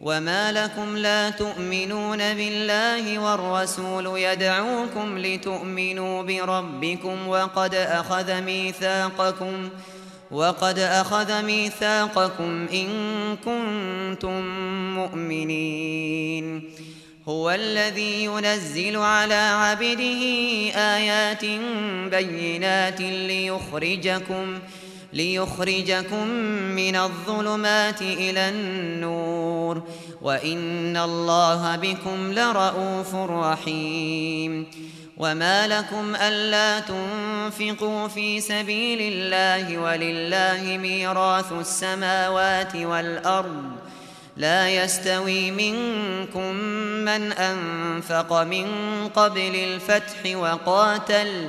وما لكم لا تؤمنون بالله والرسول يدعوكم لتؤمنوا بربكم وقد أخذ ميثاقكم وقد أخذ ميثاقكم إن كنتم مؤمنين. هو الذي ينزل على عبده آيات بينات ليخرجكم ليخرجكم من الظلمات إلى النور. وإن الله بكم لرؤوف رحيم. وما لكم ألا تنفقوا في سبيل الله ولله ميراث السماوات والأرض. لا يستوي منكم من أنفق من قبل الفتح وقاتل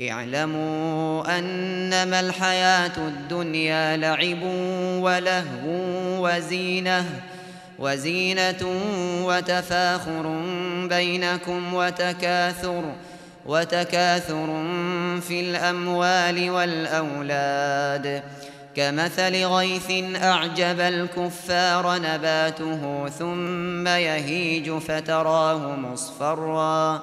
اعلموا أنما الحياة الدنيا لعب ولهو وزينة وزينة وتفاخر بينكم وتكاثر وتكاثر في الأموال والأولاد. كمثل غيث أعجب الكفار نباته ثم يهيج فتراه مصفرًا.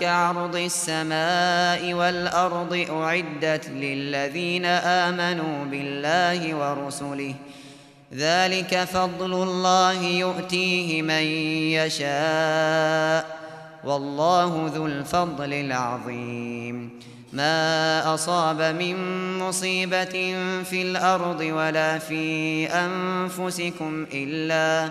كعرض السماء والأرض أعدت للذين آمنوا بالله ورسله. ذلك فضل الله يؤتيه من يشاء. والله ذو الفضل العظيم. ما أصاب من مصيبة في الأرض ولا في أنفسكم إلا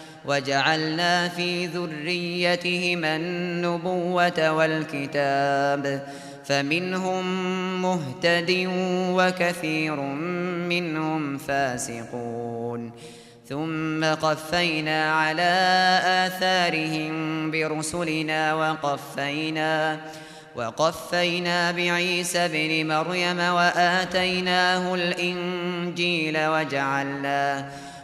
في ذريتهما النبوة والكتاب فمنهم مهتد وكثير منهم فاسقون ثم قفينا على آثارهم برسلنا وقفينا وقفينا بعيسى ابن مريم وآتيناه الإنجيل وجعلنا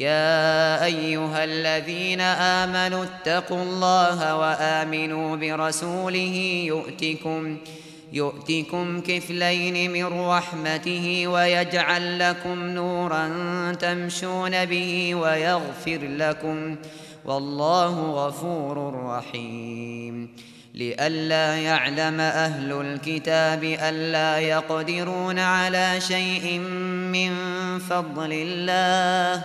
يا أيها الذين آمنوا اتقوا الله وآمنوا برسوله يؤتكم يؤتكم كفلين من رحمته ويجعل لكم نورا تمشون به ويغفر لكم والله غفور رحيم لئلا يعلم أهل الكتاب ألا يقدرون على شيء من فضل الله